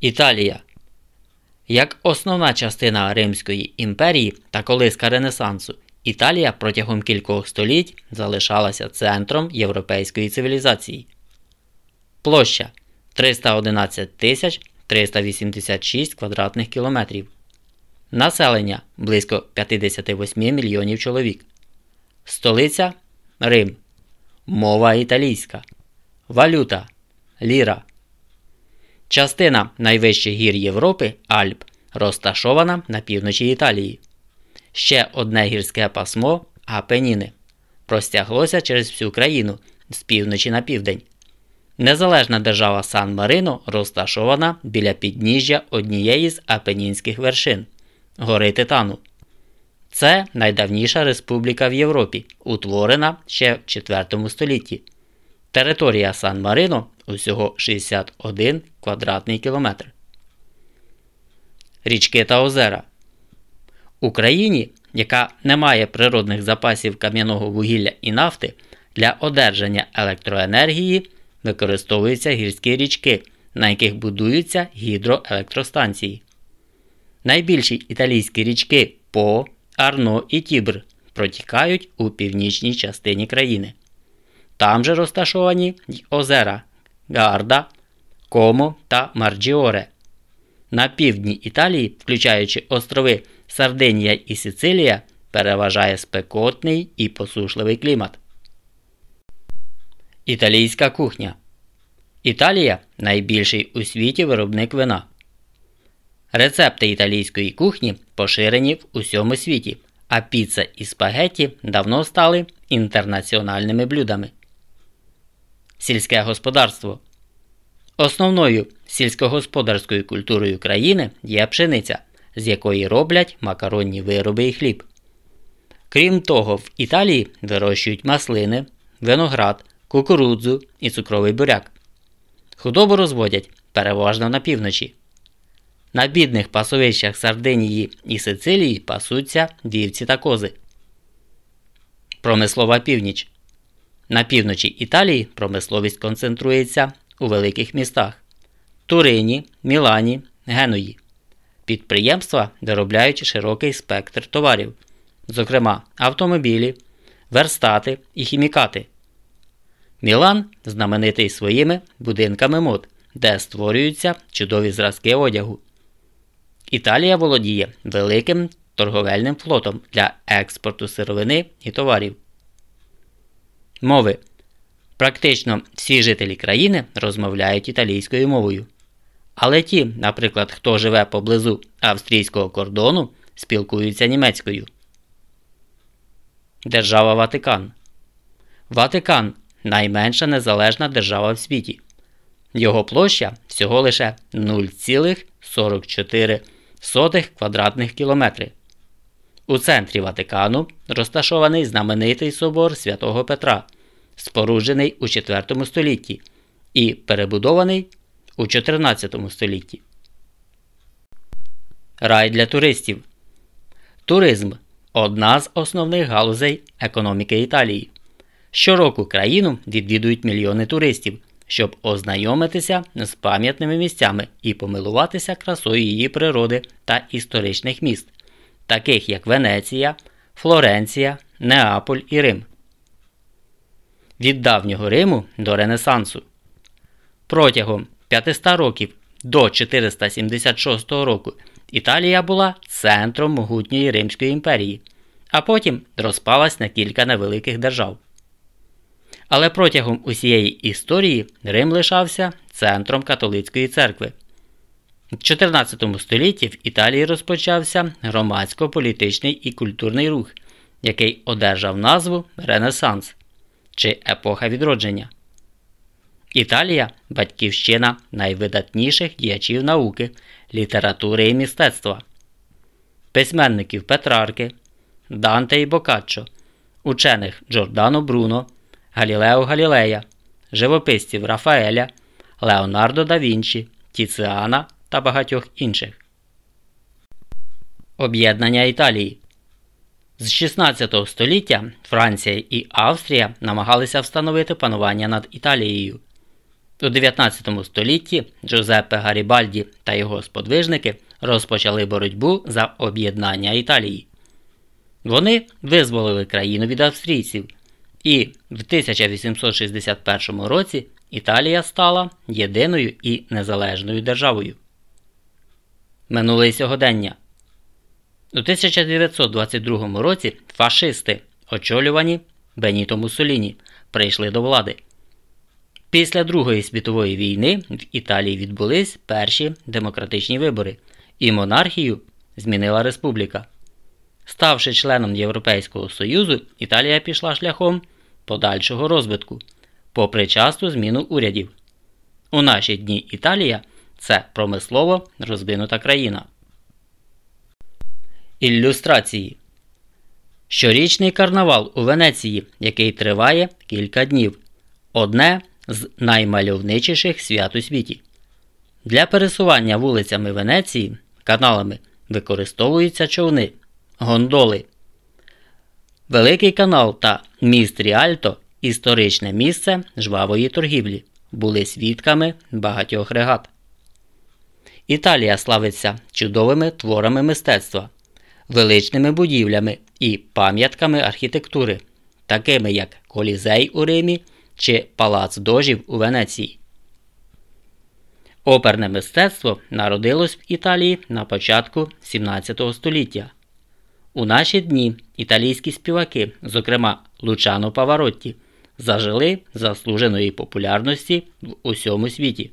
Італія. Як основна частина Римської імперії та колиска Ренесансу, Італія протягом кількох століть залишалася центром європейської цивілізації. Площа 311 тисяч 386 квадратних кілометрів. Населення близько 58 мільйонів чоловік. Столиця Рим. Мова італійська. Валюта Ліра. Частина найвищих гір Європи Альп розташована на півночі Італії. Ще одне гірське пасмо Апеніни простяглося через всю країну з півночі на південь. Незалежна держава Сан Марино розташована біля підніжжя однієї з апенінських вершин гори Титану. Це найдавніша республіка в Європі, утворена ще в IV столітті. Територія Сан Марино усього 61 квадратний кілометр. Річки та озера. Україні, яка не має природних запасів кам'яного вугілля і нафти, для одержання електроенергії використовуються гірські річки, на яких будуються гідроелектростанції. Найбільші італійські річки По, Арно і Тібр протікають у північній частині країни. Там же розташовані й озера Гарда, Комо та Марджіоре. На півдні Італії, включаючи острови Сардинія і Сицилія, переважає спекотний і посушливий клімат. Італійська кухня. Італія найбільший у світі виробник вина. Рецепти італійської кухні поширені в усьому світі, а піца і спагетті давно стали інтернаціональними блюдами. Сільське господарство. Основною сільськогосподарською культурою країни є пшениця, з якої роблять макаронні вироби і хліб. Крім того, в Італії вирощують маслини, виноград, кукурудзу і цукровий буряк. Худобу розводять переважно на півночі. На бідних пасовищах Сардинії і Сицилії пасуться вівці та кози. Промислова північ. На півночі Італії промисловість концентрується у великих містах Турині, Мілані, Геної. Підприємства виробляють широкий спектр товарів, зокрема автомобілі, верстати і хімікати. Мілан знаменитий своїми будинками мод, де створюються чудові зразки одягу. Італія володіє великим торговельним флотом для експорту сировини і товарів. Мови. Практично всі жителі країни розмовляють італійською мовою. Але ті, наприклад, хто живе поблизу австрійського кордону, спілкуються німецькою. Держава Ватикан. Ватикан найменша незалежна держава в світі. Його площа всього лише 0,44 квадратних кілометри. У центрі Ватикану розташований знаменитий собор святого Петра, споруджений у IV столітті і перебудований у 14 столітті. Рай для туристів. Туризм одна з основних галузей економіки Італії. Щороку країну відвідують мільйони туристів, щоб ознайомитися з пам'ятними місцями і помилуватися красою її природи та історичних міст, таких як Венеція, Флоренція, Неаполь і Рим. Від давнього Риму до Ренесансу. Протягом 500 років до 476 року Італія була центром могутньої Римської імперії, а потім розпалась на кілька невеликих держав. Але протягом усієї історії Рим лишався центром католицької церкви. У 14 столітті в Італії розпочався громадсько-політичний і культурний рух, який одержав назву Ренесанс чи Епоха відродження. Італія батьківщина найвидатніших діячів науки, літератури і мистецтва, письменників Петрарки, Данте і Бокаччо, учених Джордано Бруно. Галілео Галілея, живописців Рафаеля, Леонардо да Вінчі, Тіціана та багатьох інших. Об'єднання Італії з 16 століття Франція і Австрія намагалися встановити панування над Італією. У 19 столітті Джузеппе Гарібальді та його сподвижники розпочали боротьбу за об'єднання Італії. Вони визволили країну від австрійців, і в 1861 році Італія стала єдиною і незалежною державою. Минуле сьогодення. У 1922 році фашисти, очолювані Беніто Муссоліні, прийшли до влади. Після Другої світової війни в Італії відбулись перші демократичні вибори, і монархію змінила республіка. Ставши членом Європейського Союзу, Італія пішла шляхом подальшого розвитку, попри часту зміну урядів. У наші дні Італія це промислово розвинута країна. Ілюстрації Щорічний карнавал у Венеції, який триває кілька днів. Одне з наймальовничіших свят у світі. Для пересування вулицями Венеції каналами використовуються човни, гондоли. Великий канал та міст Ріальто історичне місце жвавої торгівлі, були свідками багатьох регат. Італія славиться чудовими творами мистецтва, величними будівлями і пам'ятками архітектури, такими як Колізей у Римі чи Палац Дожів у Венеції. Оперне мистецтво народилось в Італії на початку 17 століття. У наші дні італійські співаки, зокрема Лучано Паваротті, зажили заслуженої популярності в усьому світі.